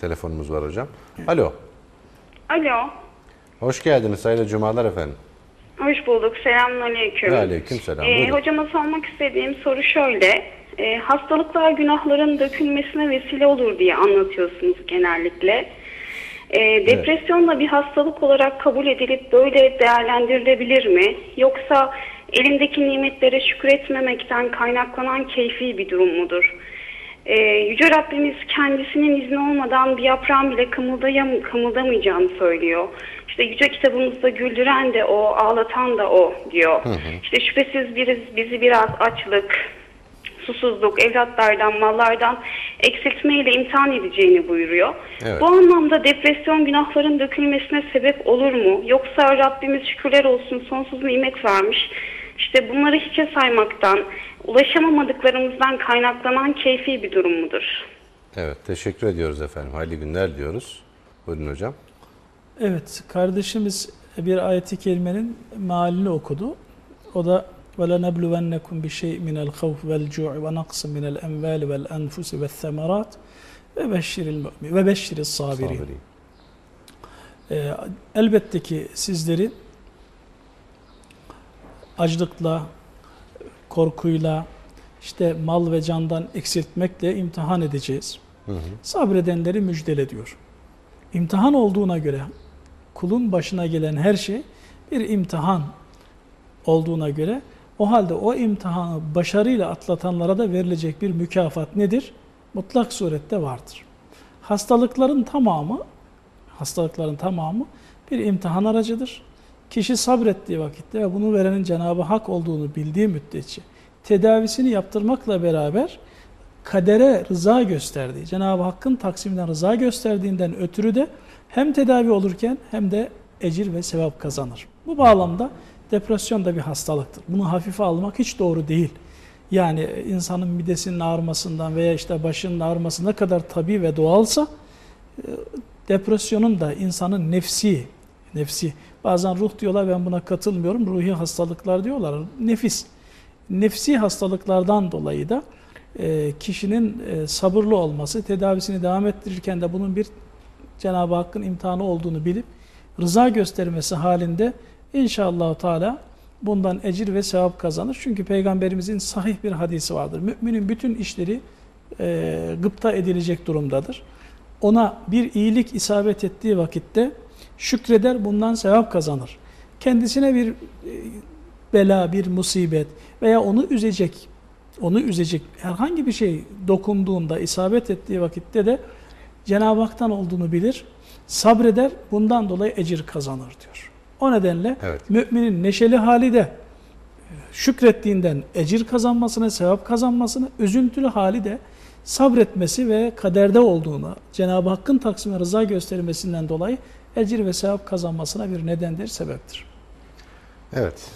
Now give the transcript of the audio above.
telefonumuz var hocam. Alo. Alo. Hoş geldiniz. Hayırlı cumalar efendim. Hoş bulduk. Selamünaleyküm. Ve aleykümselam. Ee, Buyurun. hocama sormak istediğim soru şöyle. Ee, hastalıklar günahların dökülmesine vesile olur diye anlatıyorsunuz genellikle. Ee, depresyon da bir hastalık olarak kabul edilip böyle değerlendirilebilir mi? Yoksa elimdeki nimetlere şükretmemekten kaynaklanan keyfi bir durum mudur? Ee, Yüce Rabbimiz kendisinin izni olmadan bir yaprağın bile kımıldayam kımıldamayacağını söylüyor. İşte Yüce kitabımızda güldüren de o, ağlatan da o diyor. İşte şüphesiz biriz, bizi biraz açlık, susuzluk, evlatlardan, mallardan eksiltmeyle imtihan edeceğini buyuruyor. Evet. Bu anlamda depresyon günahların dökülmesine sebep olur mu? Yoksa Rabbimiz şükürler olsun sonsuz nimet vermiş. İşte bunları hiçe saymaktan, ulaşamamadıklarımızdan kaynaklanan keyfi bir durum mudur? Evet, teşekkür ediyoruz efendim. Hayırlı günler diyoruz. Buyurun hocam. Evet, kardeşimiz bir ayeti kerimenin mealini okudu. O da وَلَنَبْلُوَنَّكُمْ بِشَيْءٍ مِنَ الْخَوْفِ وَالْجُوعِ وَنَقْصٍ مِنَ الْاَنْوَالِ وَالْاَنْفُسِ وَالثَّمَرَاتِ وَبَشِّرِ الْمُؤْمِنِ وَبَشِّرِ الصَّابِرِينَ Sabirin. Ee, elbette ki sizleri açlıkla, korkuyla, işte mal ve candan eksiltmekle imtihan edeceğiz. Sabredenleri müjdele diyor. İmtihan olduğuna göre kulun başına gelen her şey bir imtihan olduğuna göre o halde o imtihanı başarıyla atlatanlara da verilecek bir mükafat nedir? Mutlak surette vardır. Hastalıkların tamamı hastalıkların tamamı bir imtihan aracıdır. Kişi sabrettiği vakitte ve bunu verenin Cenab-ı Hak olduğunu bildiği müddetçe tedavisini yaptırmakla beraber kadere rıza gösterdiği, Cenab-ı Hakk'ın taksiminden rıza gösterdiğinden ötürü de hem tedavi olurken hem de ecir ve sevap kazanır. Bu bağlamda depresyon da bir hastalıktır. Bunu hafife almak hiç doğru değil. Yani insanın midesinin ağrımasından veya işte başının ağrıması ne kadar tabi ve doğalsa depresyonun da insanın nefsi, nefsi, bazen ruh diyorlar ben buna katılmıyorum, ruhi hastalıklar diyorlar, nefis. Nefsi hastalıklardan dolayı da e, kişinin e, sabırlı olması, tedavisini devam ettirirken de bunun bir Cenab-ı Hakk'ın imtihanı olduğunu bilip rıza göstermesi halinde inşallah Teala bundan ecir ve sevap kazanır. Çünkü Peygamberimizin sahih bir hadisi vardır. Müminin bütün işleri e, gıpta edilecek durumdadır. Ona bir iyilik isabet ettiği vakitte şükreder bundan sevap kazanır. Kendisine bir e, bela, bir musibet veya onu üzecek, onu üzecek herhangi bir şey dokunduğunda, isabet ettiği vakitte de Cenab-ı Hak'tan olduğunu bilir, sabreder, bundan dolayı ecir kazanır diyor. O nedenle Evet. müminin neşeli hali de şükrettiğinden ecir kazanmasını, sevap kazanmasını, üzüntülü hali de sabretmesi ve kaderde olduğuna, Cenab-ı Hakk'ın taksime rıza göstermesinden dolayı ecir ve sevap kazanmasına bir nedendir, sebeptir. Evet.